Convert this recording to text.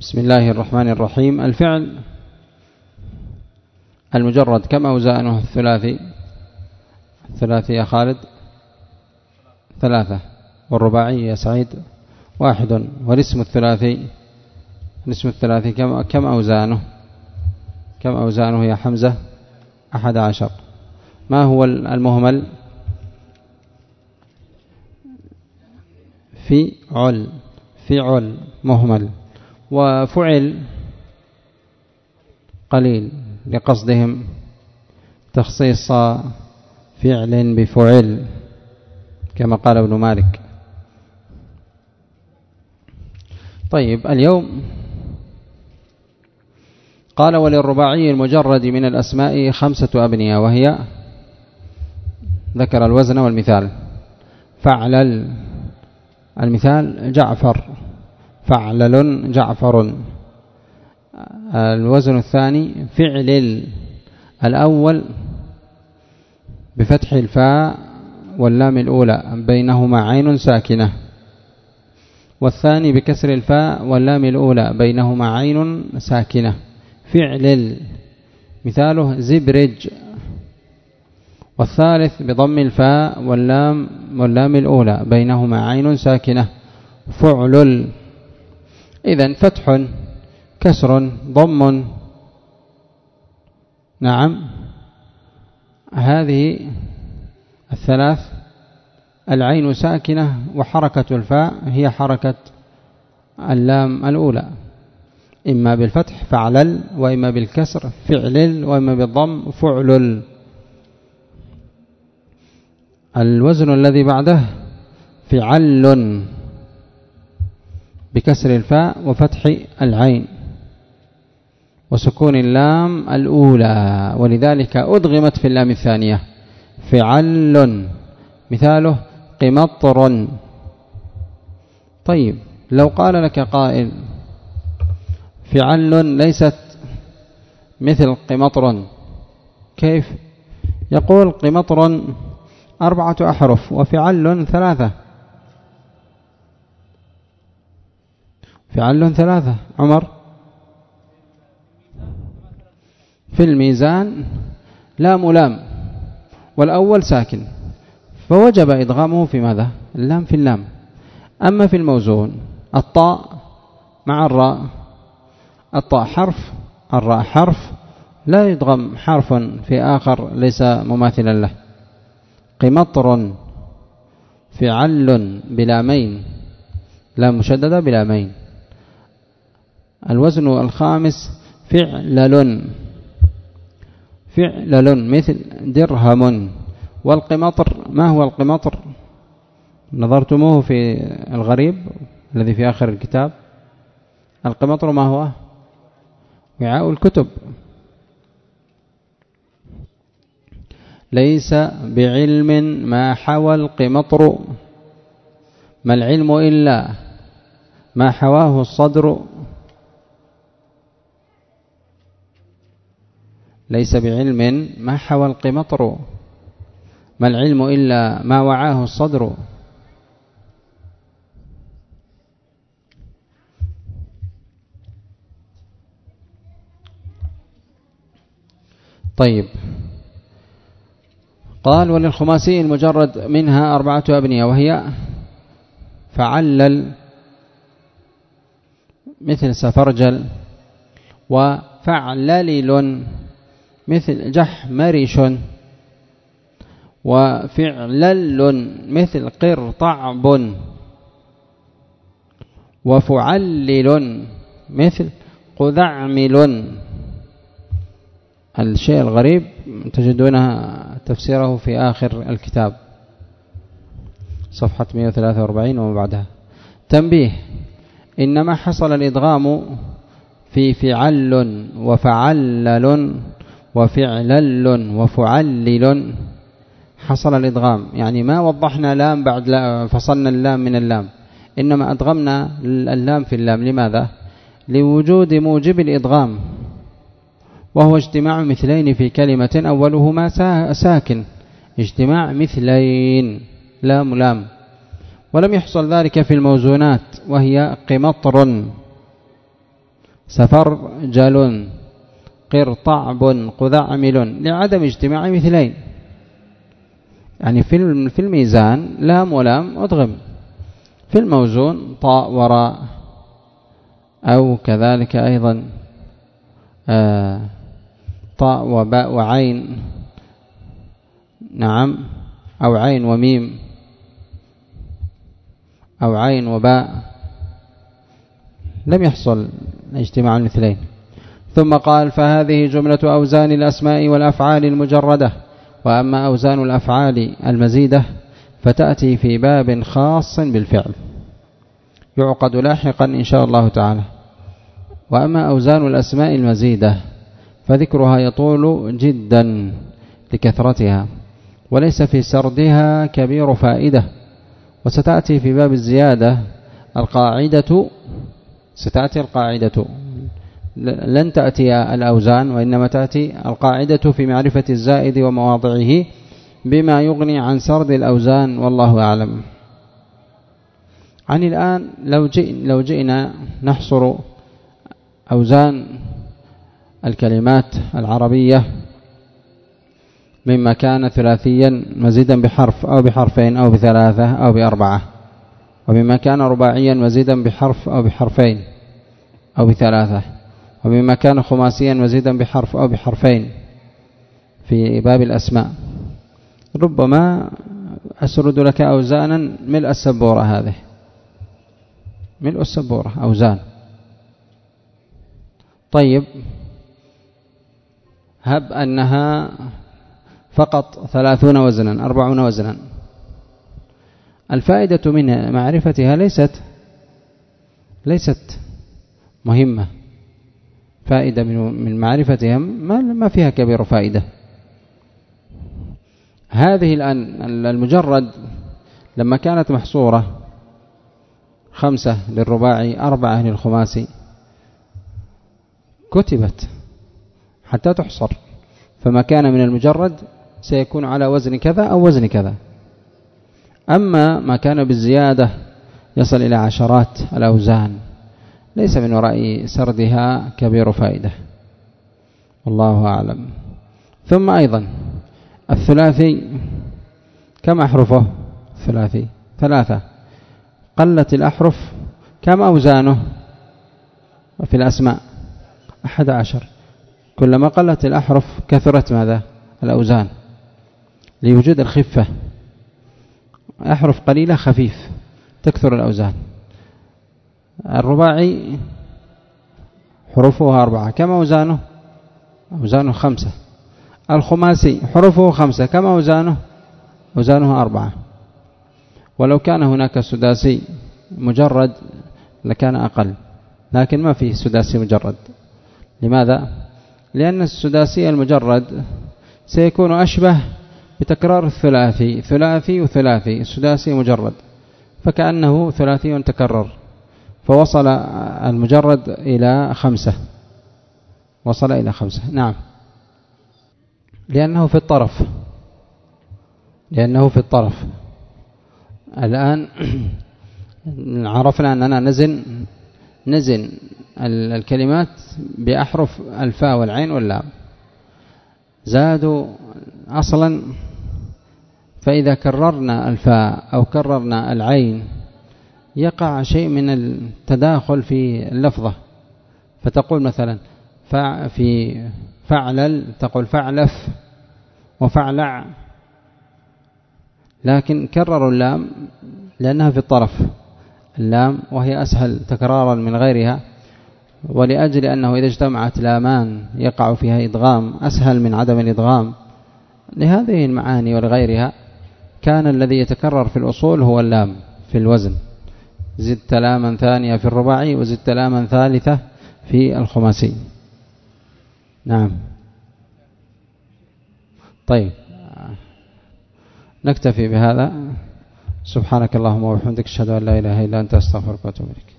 بسم الله الرحمن الرحيم. الفعل المجرد كم أوزانه؟ الثلاثي. الثلاثي يا خالد. ثلاثة. والرباعي يا سعيد. واحد. والاسم الثلاثي. الاسم الثلاثي كم كم أوزانه؟ كم أوزانه يا حمزة؟ أحد عشر. ما هو المهمل؟ في عل. في عل. مهمل. وفعل قليل لقصدهم تخصيص فعل بفعل كما قال ابن مالك. طيب اليوم قال وللرباعي المجرد من الأسماء خمسة أبنية وهي ذكر الوزن والمثال فعلل المثال جعفر فعلل جعفر. الوزن الثاني فعل الأول بفتح الفاء واللام الأولى بينهما عين ساكنة. والثاني بكسر الفاء واللام الأولى بينهما عين ساكنة. فعل مثاله زبرج. والثالث بضم الفاء واللام واللام الأولى بينهما عين ساكنة. فعل إذا فتح كسر ضم. نعم. هذه الثلاث العين ساكنة وحركة الفاء هي حركة اللام الأولى. إما بالفتح فعلل وإما بالكسر فعلل وإما بالضم فعلل. الوزن الذي بعده فعل. بكسر الفاء وفتح العين وسكون اللام الأولى. ولذلك أدغمت في اللام الثانية. فعل. مثاله قمطر. طيب لو قال لك قائل فعل ليست مثل قمطر كيف؟ يقول قمطر أربعة أحرف وفعل ثلاثة. فعل ثلاثة. عمر. في الميزان لام لام والأول ساكن. فوجب إدغامه في ماذا؟ اللام في اللام. أما في الموزون الطاء مع الراء. الطاء حرف الراء حرف. لا يدغم حرف في آخر ليس مماثلا له. قمطر فعل بلامين لا مشددة بلامين الوزن الخامس فعلل فعلل مثل درهم. والقمطر ما هو القمطر نظرتموه في الغريب الذي في آخر الكتاب. القمطر ما هو؟ وعاء الكتب. ليس بعلم ما حوى القمطر ما العلم إلا ما حواه الصدر. ليس بعلم ما حوى القمطر ما العلم إلا ما وعاه الصدر. طيب. قال وللخماسي المجرد منها أربعة أبنية وهي فعلل مثل سفرجل وفعللل مثل جحمرش وفعلل مثل قرطعب وفعلل مثل قذعمل. الشيء الغريب تجدون تفسيره في آخر الكتاب صفحة 143 وما بعدها. تنبيه إنما حصل الإدغام في فعل وفعلل. وفعلل وفعلل. حصل الإدغام. يعني ما وضحنا لام بعد لا فصلنا اللام من اللام. إنما أدغمنا اللام في اللام. لماذا؟ لوجود موجب الإدغام. وهو اجتماع مثلين في كلمة أولهما ساكن. اجتماع مثلين. لام لام. ولم يحصل ذلك في الموزونات. وهي قمطر. سفرجل قرطعب قذعمل لعدم اجتماع مثلين. يعني في في الميزان لام ولام أدغم في الموزون طاء وراء أو كذلك أيضا آه، طاء وباء وعين. نعم. أو عين وميم. أو عين وباء. لم يحصل اجتماع المثلين ثم قال فهذه جملة أوزان الأسماء والأفعال المجردة وأما أوزان الأفعال المزيدة فتأتي في باب خاص بالفعل. يعقد لاحقا إن شاء الله تعالى. وأما أوزان الأسماء المزيدة فذكرها يطول جدا لكثرتها وليس في سردها كبير فائدة. وستأتي في باب الزيادة القاعدة ستأتي القاعدة لن تأتي الأوزان وإنما تأتي القاعدة في معرفة الزائد ومواضعه بما يغني عن سرد الأوزان والله أعلم. عن الآن لو, جئ لو جئنا نحصر أوزان الكلمات العربية مما كان ثلاثيا مزيدا بحرف أو بحرفين أو بثلاثة أو بأربعة ومما كان رباعيا مزيدا بحرف أو بحرفين أو بثلاثة. ومما كان خماسيا مزيدا بحرف أو بحرفين في باب الأسماء. ربما أسرد لك أوزانا ملء السبورة هذه. ملء السبورة أوزان. طيب هب أنها فقط ثلاثون وزنا أربعون وزنا. الفائدة من معرفتها ليست ليست مهمة. فائدة من معرفتها ما فيها كبير فائدة. هذه الآن المجرد لما كانت محصورة خمسة للرباعي أربعة للخماسي كتبت حتى تحصر. فما كان من المجرد سيكون على وزن كذا أو وزن كذا. أما ما كان بالزيادة يصل إلى عشرات الأوزان. ليس من وراء سردها كبير فائدة. والله أعلم. ثم أيضا الثلاثي كم أحرفه؟ الثلاثي ثلاثة. قلت الأحرف كم أوزانه؟ في الأسماء أحد عشر. كلما قلت الأحرف كثرت ماذا؟ الأوزان. لوجود الخفة. أحرف قليلة خفيف تكثر الأوزان. الرباعي حروفه أربعة. كم أوزانه؟ أوزانه خمسة. الخماسي حروفه خمسة. كم أوزانه؟ أوزانه أربعة. ولو كان هناك سداسي مجرد لكان أقل. لكن ما فيه سداسي مجرد. لماذا؟ لأن السداسي المجرد سيكون أشبه بتكرار الثلاثي. ثلاثي وثلاثي. السداسي مجرد. فكأنه ثلاثي تكرر. فوصل المجرد إلى خمسة. وصل إلى خمسة. نعم. لأنه في الطرف. لأنه في الطرف. الآن عرفنا أننا نزن نزن الكلمات بأحرف الفاء والعين واللام. زادوا أصلا فإذا كررنا الفاء أو كررنا العين يقع شيء من التداخل في اللفظة. فتقول مثلا في فعلل تقول فعلف وفعلع. لكن كرروا اللام لأنها في الطرف. اللام وهي أسهل تكرارا من غيرها. ولأجل أنه إذا اجتمعت لامان يقع فيها إدغام أسهل من عدم الإدغام. لهذه المعاني ولغيرها كان الذي يتكرر في الأصول هو اللام في الوزن. زدت لاما ثانية في الرباعي وزدت لاما ثالثة في الخماسي. نعم. طيب. نكتفي بهذا. سبحانك اللهم وبحمدك أشهد أن لا إله إلا أنت أستغفرك وأتوب إليك.